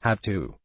Have to.